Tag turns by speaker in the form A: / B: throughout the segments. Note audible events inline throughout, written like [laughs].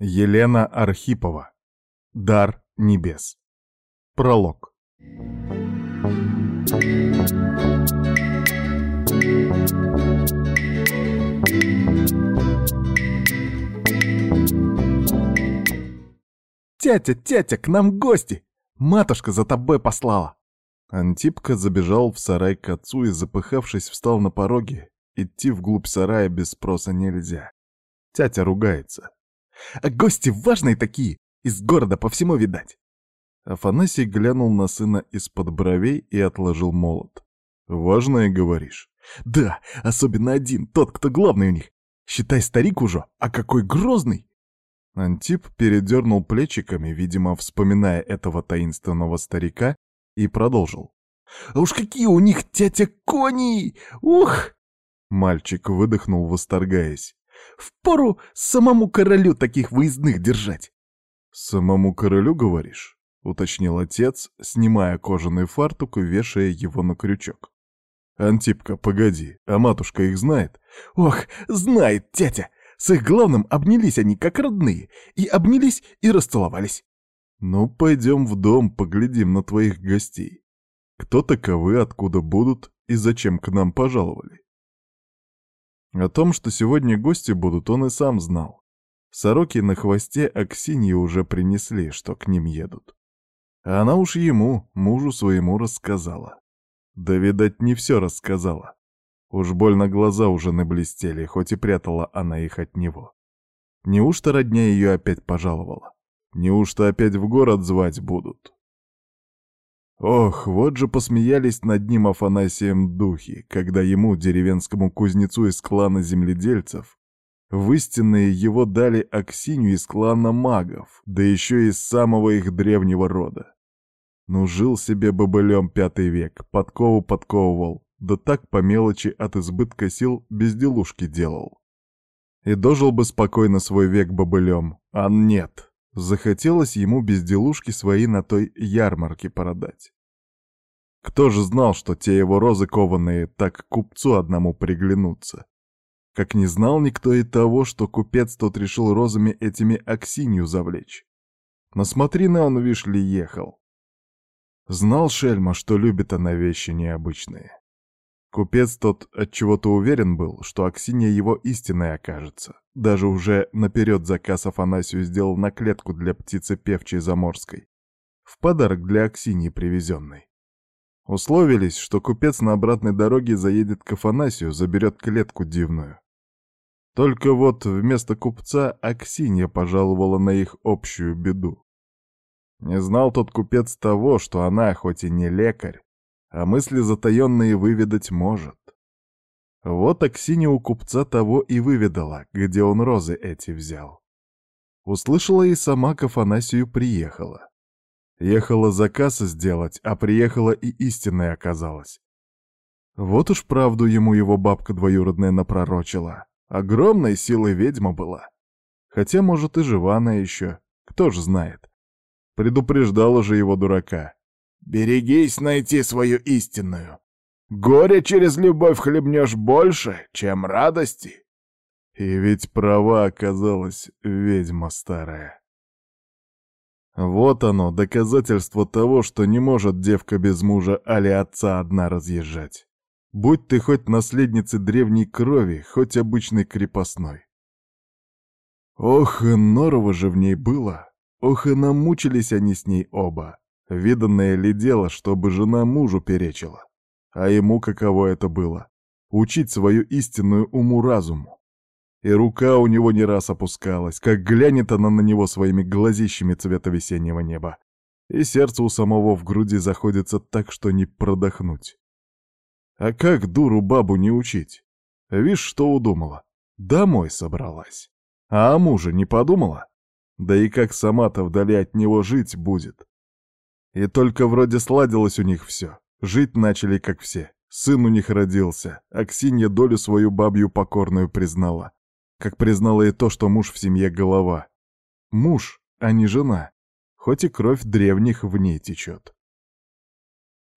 A: Елена Архипова. Дар небес. Пролог. «Тятя, тятя, к нам гости! Матушка за тобой послала!» Антипка забежал в сарай к отцу и, запыхавшись, встал на пороге. Идти вглубь сарая без спроса нельзя. Тятя ругается. «А гости важные такие! Из города по всему видать!» Афанасий глянул на сына из-под бровей и отложил молот. «Важное, говоришь?» «Да, особенно один, тот, кто главный у них. Считай, старик уже, а какой грозный!» Антип передернул плечиками, видимо, вспоминая этого таинственного старика, и продолжил. «А уж какие у них тятя кони! Ух!» Мальчик выдохнул, восторгаясь. «Впору самому королю таких выездных держать!» «Самому королю, говоришь?» — уточнил отец, снимая кожаный фартук и вешая его на крючок. «Антипка, погоди, а матушка их знает?» «Ох, знает тятя! С их главным обнялись они, как родные, и обнялись, и расцеловались. Ну, пойдем в дом, поглядим на твоих гостей. Кто таковы, откуда будут и зачем к нам пожаловали? О том, что сегодня гости будут, он и сам знал. Сороки на хвосте Аксиньи уже принесли, что к ним едут. А она уж ему, мужу своему, рассказала. Да, видать, не все рассказала. Уж больно глаза уже наблестели, хоть и прятала она их от него. Неужто родня ее опять пожаловала? Неужто опять в город звать будут? Ох, вот же посмеялись над ним Афанасием духи, когда ему, деревенскому кузнецу из клана земледельцев, в истинные его дали Аксинью из клана магов, да еще из самого их древнего рода. Ну, жил себе бобылем пятый век, подкову подковывал, да так по мелочи от избытка сил безделушки делал. И дожил бы спокойно свой век бобылем, а нет, Захотелось ему безделушки свои на той ярмарке продать. Кто же знал, что те его розы кованые так купцу одному приглянутся? Как не знал никто и того, что купец тот решил розами этими Аксинью завлечь. На он, вишь ли, ехал. Знал Шельма, что любит она вещи необычные. Купец тот от чего то уверен был, что Аксинья его истинной окажется. Даже уже наперед заказ Афанасию сделал на клетку для птицы певчей заморской. В подарок для Аксиньи привезенной. Условились, что купец на обратной дороге заедет к Афанасию, заберет клетку дивную. Только вот вместо купца Аксинья пожаловала на их общую беду. Не знал тот купец того, что она, хоть и не лекарь, а мысли затаенные выведать может. Вот Аксинья у купца того и выведала, где он розы эти взял. Услышала и сама к Афанасию приехала. Ехала заказ сделать, а приехала и истинная оказалась. Вот уж правду ему его бабка двоюродная напророчила. Огромной силой ведьма была. Хотя, может, и жива она еще, кто ж знает. Предупреждала же его дурака. Берегись найти свою истинную. Горе через любовь хлебнешь больше, чем радости. И ведь права оказалась ведьма старая. Вот оно, доказательство того, что не может девка без мужа али отца одна разъезжать. Будь ты хоть наследницей древней крови, хоть обычной крепостной. Ох, и норово же в ней было. Ох, и намучились они с ней оба. Виданное ли дело, чтобы жена мужу перечила? А ему каково это было? Учить свою истинную уму-разуму. И рука у него не раз опускалась, как глянет она на него своими глазищами цвета весеннего неба. И сердце у самого в груди заходится так, что не продохнуть. А как дуру бабу не учить? Вишь, что удумала? Домой собралась. А о муже не подумала? Да и как сама-то вдали от него жить будет? И только вроде сладилось у них все. Жить начали, как все. Сын у них родился, а Ксинья долю свою бабью покорную признала. Как признала и то, что муж в семье голова. Муж, а не жена. Хоть и кровь древних в ней течет.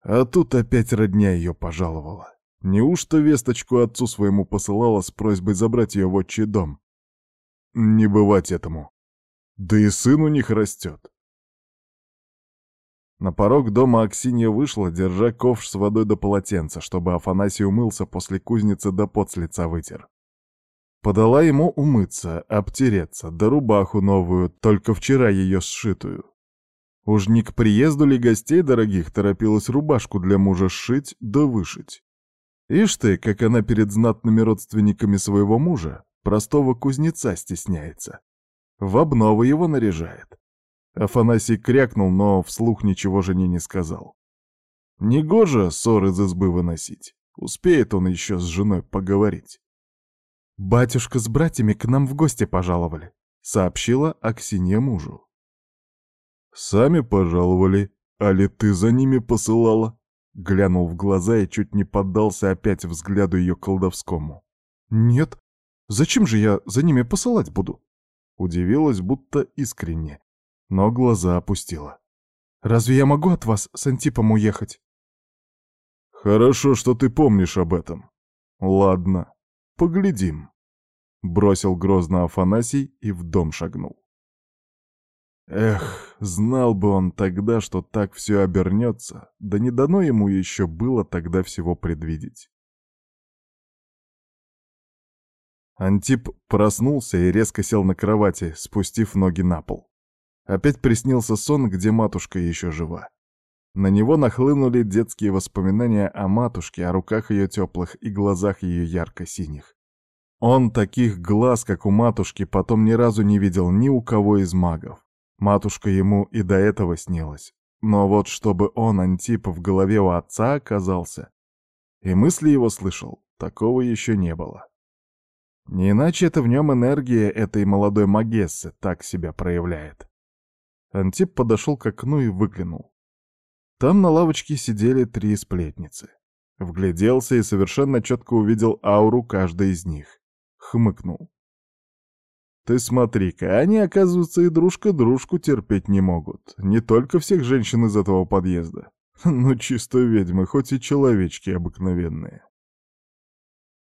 A: А тут опять родня ее пожаловала. Неужто весточку отцу своему посылала с просьбой забрать ее в отчий дом? Не бывать этому. Да и сын у них растет. На порог дома Аксинья вышла, держа ковш с водой до полотенца, чтобы Афанасий умылся после кузницы да пот с лица вытер. Подала ему умыться, обтереться, да рубаху новую, только вчера ее сшитую. Уж не к приезду ли гостей дорогих торопилась рубашку для мужа сшить да вышить. Ишь ты, как она перед знатными родственниками своего мужа, простого кузнеца стесняется. В обнову его наряжает. Афанасий крякнул, но вслух ничего жене не сказал. Негоже ссор из избы выносить. Успеет он еще с женой поговорить. «Батюшка с братьями к нам в гости пожаловали», — сообщила Аксинья мужу. «Сами пожаловали, а ли ты за ними посылала?» Глянул в глаза и чуть не поддался опять взгляду ее колдовскому. «Нет, зачем же я за ними посылать буду?» Удивилась, будто искренне, но глаза опустила. «Разве я могу от вас с Антипом уехать?» «Хорошо, что ты помнишь об этом. Ладно, поглядим», — бросил грозно Афанасий и в дом шагнул. Эх, знал бы он тогда, что так все обернется, да не дано ему еще было тогда всего предвидеть. Антип проснулся и резко сел на кровати, спустив ноги на пол. Опять приснился сон, где матушка еще жива. На него нахлынули детские воспоминания о матушке, о руках ее теплых и глазах ее ярко-синих. Он таких глаз, как у матушки, потом ни разу не видел ни у кого из магов. Матушка ему и до этого снилась. Но вот чтобы он, Антип, в голове у отца оказался, и мысли его слышал, такого еще не было. Не иначе это в нем энергия этой молодой магессы так себя проявляет. Антип подошел к окну и выглянул. Там на лавочке сидели три сплетницы. Вгляделся и совершенно четко увидел ауру каждой из них. Хмыкнул. Ты смотри-ка, они, оказывается, и дружка дружку терпеть не могут. Не только всех женщин из этого подъезда. [laughs] Ну, чисто ведьмы, хоть и человечки обыкновенные.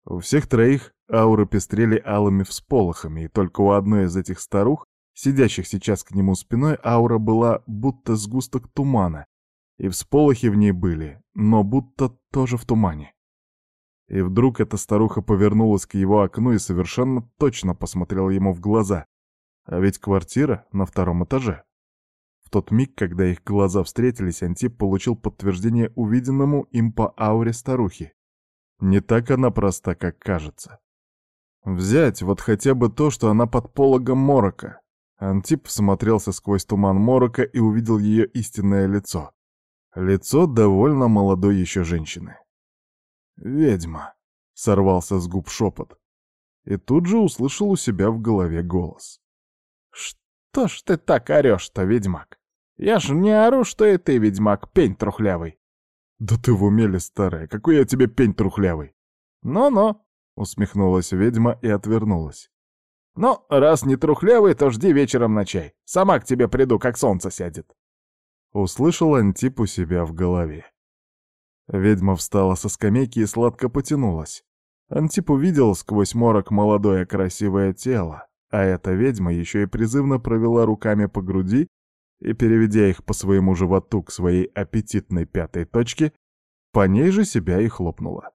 A: У всех троих ауры пестрели алыми всполохами, и только у одной из этих старух, сидящих сейчас к нему спиной, аура была будто сгусток тумана, и всполохи в ней были, но будто тоже в тумане. И вдруг эта старуха повернулась к его окну и совершенно точно посмотрела ему в глаза. А ведь квартира на втором этаже. В тот миг, когда их глаза встретились, Антип получил подтверждение увиденному им по ауре старухи. Не так она проста, как кажется. Взять вот хотя бы то, что она под пологом морока. Антип всмотрелся сквозь туман морока и увидел ее истинное лицо. Лицо довольно молодой еще женщины. «Ведьма!» — сорвался с губ шепот. И тут же услышал у себя в голове голос. «Что ж ты так орешь-то, ведьмак? Я ж не ору, что и ты, ведьмак, пень трухлявый!» «Да ты в уме старая? Какой я тебе пень трухлявый?» «Ну-ну!» — усмехнулась ведьма и отвернулась. «Ну, раз не трухлявый, то жди вечером на чай. Сама к тебе приду, как солнце сядет». Услышал Антип у себя в голове. Ведьма встала со скамейки и сладко потянулась. Антип увидел сквозь морок молодое красивое тело, а эта ведьма еще и призывно провела руками по груди и, переведя их по своему животу к своей аппетитной пятой точке, по ней же себя и хлопнула.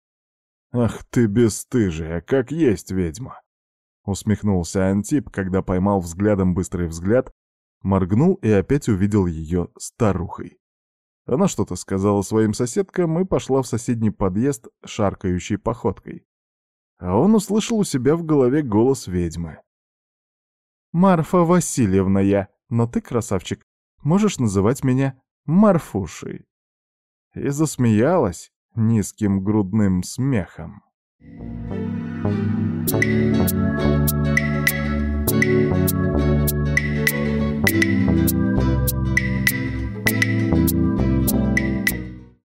A: «Ах ты бесстыжая, как есть ведьма!» Усмехнулся Антип, когда поймал взглядом быстрый взгляд, моргнул и опять увидел ее старухой. Она что-то сказала своим соседкам и пошла в соседний подъезд шаркающей походкой. А он услышал у себя в голове голос ведьмы. «Марфа Васильевна я, но ты, красавчик, можешь называть меня Марфушей». И засмеялась низким грудным смехом. Thank you.